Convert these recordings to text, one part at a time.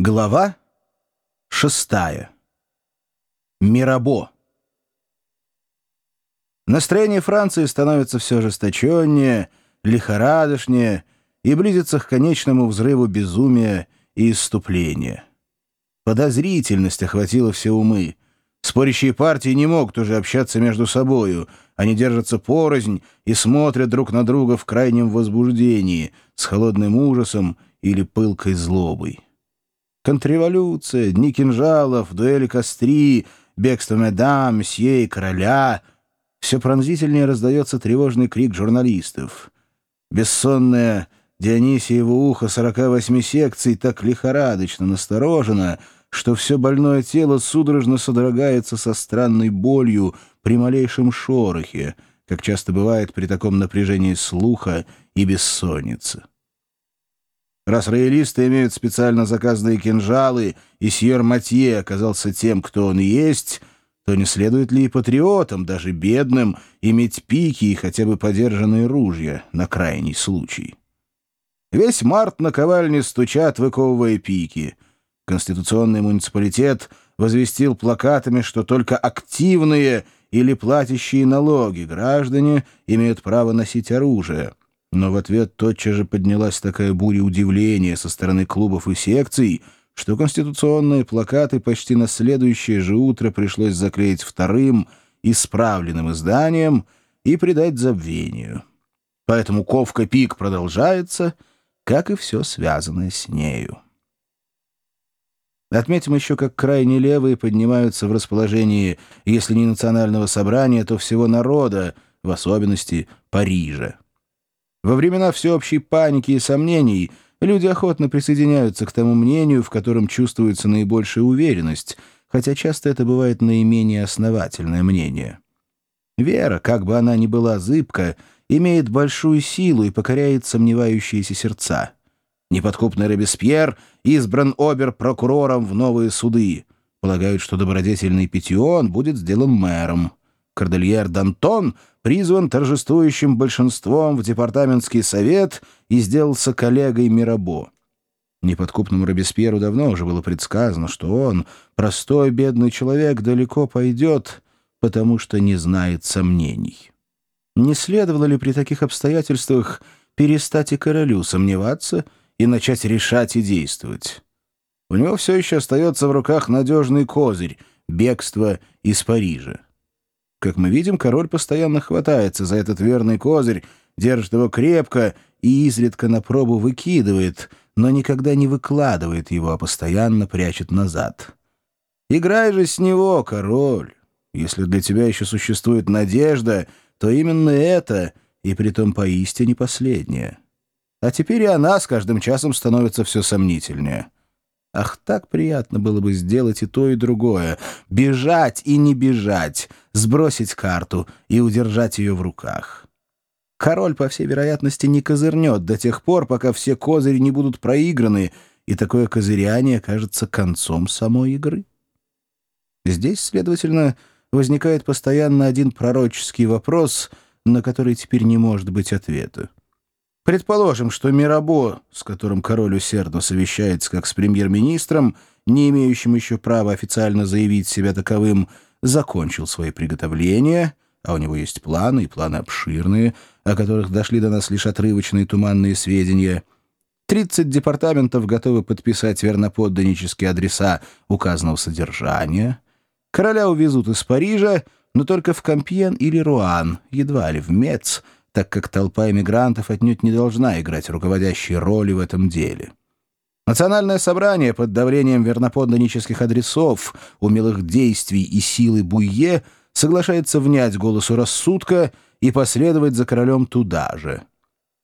Глава шестая. Мирабо. Настроение Франции становится все ожесточеннее, лихорадочнее и близится к конечному взрыву безумия и исступления. Подозрительность охватила все умы. Спорящие партии не могут уже общаться между собою. Они держатся порознь и смотрят друг на друга в крайнем возбуждении, с холодным ужасом или пылкой злобой. Контрреволюция, дни кинжалов, дуэли костри, бегство медам, мсье и короля. Все пронзительнее раздается тревожный крик журналистов. Бессонное Дионисиево ухо 48 секций так лихорадочно насторожено, что все больное тело судорожно содрогается со странной болью при малейшем шорохе, как часто бывает при таком напряжении слуха и бессоннице. Раз роялисты имеют специально заказанные кинжалы, и Сьер Матье оказался тем, кто он есть, то не следует ли и патриотам, даже бедным, иметь пики и хотя бы подержанные ружья на крайний случай? Весь март на ковальне стучат, выковывая пики. Конституционный муниципалитет возвестил плакатами, что только активные или платящие налоги граждане имеют право носить оружие — но в ответ тотчас же поднялась такая буря удивления со стороны клубов и секций, что конституционные плакаты почти на следующее же утро пришлось заклеить вторым, исправленным изданием и придать забвению. Поэтому ковка пик продолжается, как и все связанное с нею. Отметим еще, как крайне левые поднимаются в расположении, если не национального собрания, то всего народа, в особенности Парижа. Во времена всеобщей паники и сомнений люди охотно присоединяются к тому мнению, в котором чувствуется наибольшая уверенность, хотя часто это бывает наименее основательное мнение. Вера, как бы она ни была зыбка, имеет большую силу и покоряет сомневающиеся сердца. Неподкупный Робеспьер избран обер-прокурором в новые суды. Полагают, что добродетельный Петион будет сделан мэром. Кордельер Д'Антон призван торжествующим большинством в департаментский совет и сделался коллегой Мирабо. Неподкупному Робеспьеру давно уже было предсказано, что он, простой бедный человек, далеко пойдет, потому что не знает сомнений. Не следовало ли при таких обстоятельствах перестать и королю сомневаться и начать решать и действовать? У него все еще остается в руках надежный козырь — бегство из Парижа. Как мы видим, король постоянно хватается за этот верный козырь, держит его крепко и изредка на пробу выкидывает, но никогда не выкладывает его, а постоянно прячет назад. Играй же с него, король. Если для тебя еще существует надежда, то именно это, и притом поистине последняя. А теперь и она с каждым часом становится все сомнительнее. Ах, так приятно было бы сделать и то, и другое. Бежать и не бежать, сбросить карту и удержать ее в руках. Король, по всей вероятности, не козырнет до тех пор, пока все козыри не будут проиграны, и такое козыряние кажется концом самой игры. Здесь, следовательно, возникает постоянно один пророческий вопрос, на который теперь не может быть ответа. Предположим, что Мирабо, с которым король усердно совещается как с премьер-министром, не имеющим еще права официально заявить себя таковым, закончил свои приготовления, а у него есть планы, и планы обширные, о которых дошли до нас лишь отрывочные туманные сведения. Тридцать департаментов готовы подписать верноподданнические адреса указанного содержания. Короля увезут из Парижа, но только в Кампьен или Руан, едва ли в Мец — так как толпа эмигрантов отнюдь не должна играть руководящей роли в этом деле. Национальное собрание под давлением верноподданнических адресов, умелых действий и силы Буйе соглашается внять голосу рассудка и последовать за королем туда же.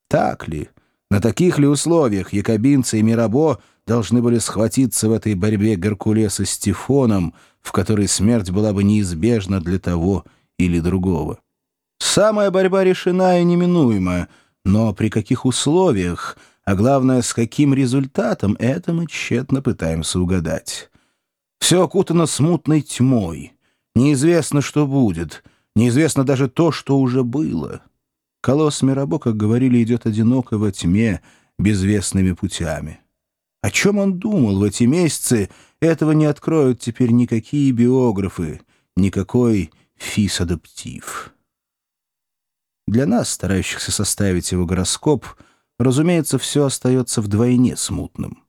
Так ли? На таких ли условиях якобинцы и Мирабо должны были схватиться в этой борьбе Геркулеса с Тифоном, в которой смерть была бы неизбежна для того или другого? Самая борьба решена и неминуема, но при каких условиях, а главное, с каким результатом, это мы тщетно пытаемся угадать. Все окутано смутной тьмой. Неизвестно, что будет. Неизвестно даже то, что уже было. Колосс Мирабо, как говорили, идет одиноко во тьме, безвестными путями. О чем он думал в эти месяцы, этого не откроют теперь никакие биографы, никакой фис-адаптив. Для нас, старающихся составить его гороскоп, разумеется, все остается вдвойне смутным.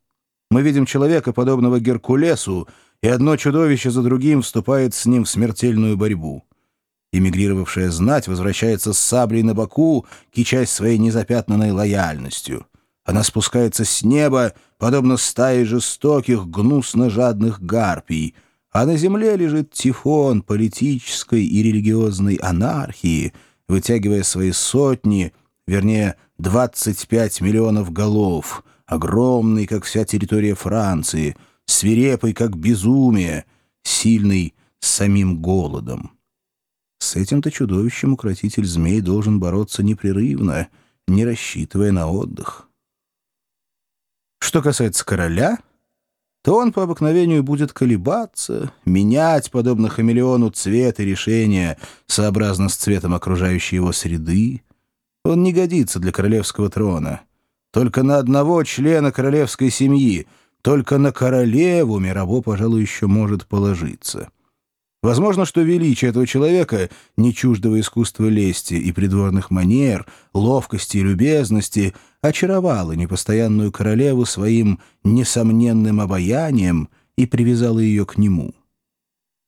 Мы видим человека, подобного Геркулесу, и одно чудовище за другим вступает с ним в смертельную борьбу. Эмигрировавшая знать возвращается с саблей на боку, кичась своей незапятнанной лояльностью. Она спускается с неба, подобно стае жестоких, гнусно-жадных гарпий, а на земле лежит тифон политической и религиозной анархии, вытягивая свои сотни, вернее, 25 миллионов голов, огромный, как вся территория Франции, свирепый, как безумие, сильный самим голодом. С этим-то чудовищем укротитель змей должен бороться непрерывно, не рассчитывая на отдых. Что касается короля, то он по обыкновению будет колебаться, менять, подобно хамелеону, цвет и решения, сообразно с цветом окружающей его среды. Он не годится для королевского трона. Только на одного члена королевской семьи, только на королеву Мирабо, пожалуй, еще может положиться. Возможно, что величие этого человека, не чуждого искусства лести и придворных манер, ловкости и любезности, очаровало непостоянную королеву своим несомненным обаянием и привязало ее к нему.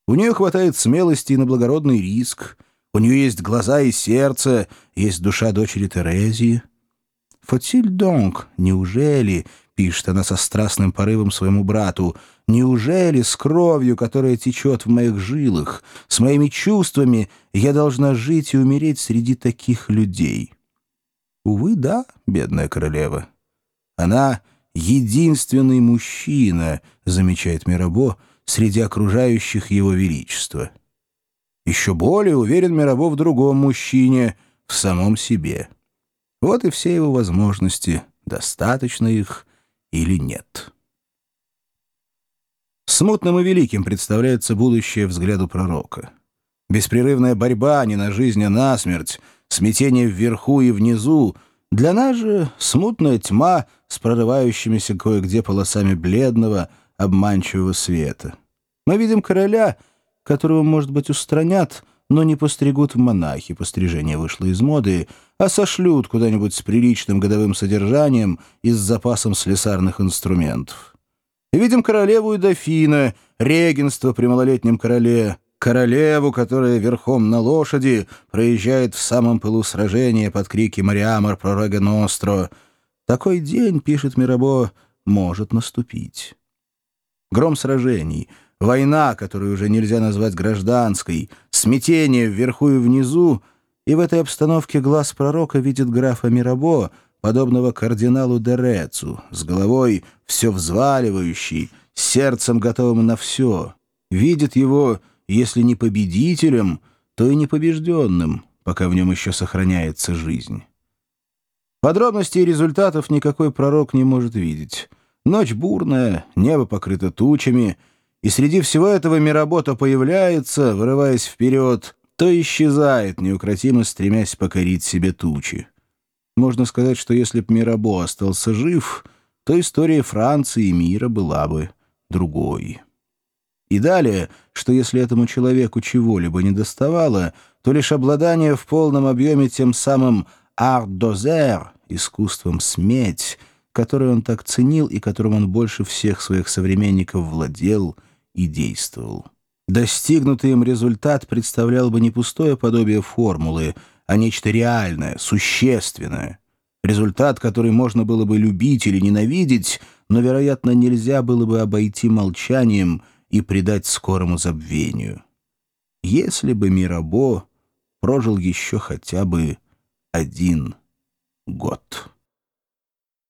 У нее хватает смелости на благородный риск, у нее есть глаза и сердце, есть душа дочери Терезии. «Фатиль донг, неужели?» Пишет она со страстным порывом своему брату, «неужели с кровью, которая течет в моих жилах, с моими чувствами, я должна жить и умереть среди таких людей?» Увы, да, бедная королева. Она единственный мужчина, замечает Мирабо, среди окружающих его величества. Еще более уверен Мирабо в другом мужчине, в самом себе. Вот и все его возможности, достаточно их или нет. Смутным и великим представляется будущее взгляду пророка. Беспрерывная борьба не на жизнь, а на смерть, смятение вверху и внизу, для нас же смутная тьма с прорывающимися кое-где полосами бледного, обманчивого света. Мы видим короля, которого, может быть, устранят, но не постригут в монахи, пострижение вышло из моды, а сошлют куда-нибудь с приличным годовым содержанием и с запасом слесарных инструментов. видим королеву и дофина, регенство при малолетнем короле, королеву, которая верхом на лошади проезжает в самом пылу сражения под крики «Мариамар пророга Ностро». Такой день, пишет Мирабо, может наступить. Гром сражений — война, которую уже нельзя назвать гражданской, смятение вверху и внизу, и в этой обстановке глаз пророка видит графа Мирабо, подобного кардиналу Дерецу, с головой все взваливающий, сердцем готовым на все, видит его, если не победителем, то и непобежденным, пока в нем еще сохраняется жизнь. Подробностей и результатов никакой пророк не может видеть. Ночь бурная, небо покрыто тучами — и среди всего этого Миработа появляется, вырываясь вперед, то исчезает, неукротимо стремясь покорить себе тучи. Можно сказать, что если б Мирабо остался жив, то история Франции и мира была бы другой. И далее, что если этому человеку чего-либо не доставало, то лишь обладание в полном объеме тем самым «art-дозер» — искусством сметь, которое он так ценил и которым он больше всех своих современников владел — и действовал. Достигнутый им результат представлял бы не пустое подобие формулы, а нечто реальное, существенное. Результат, который можно было бы любить или ненавидеть, но, вероятно, нельзя было бы обойти молчанием и предать скорому забвению. Если бы Мирабо прожил еще хотя бы один год.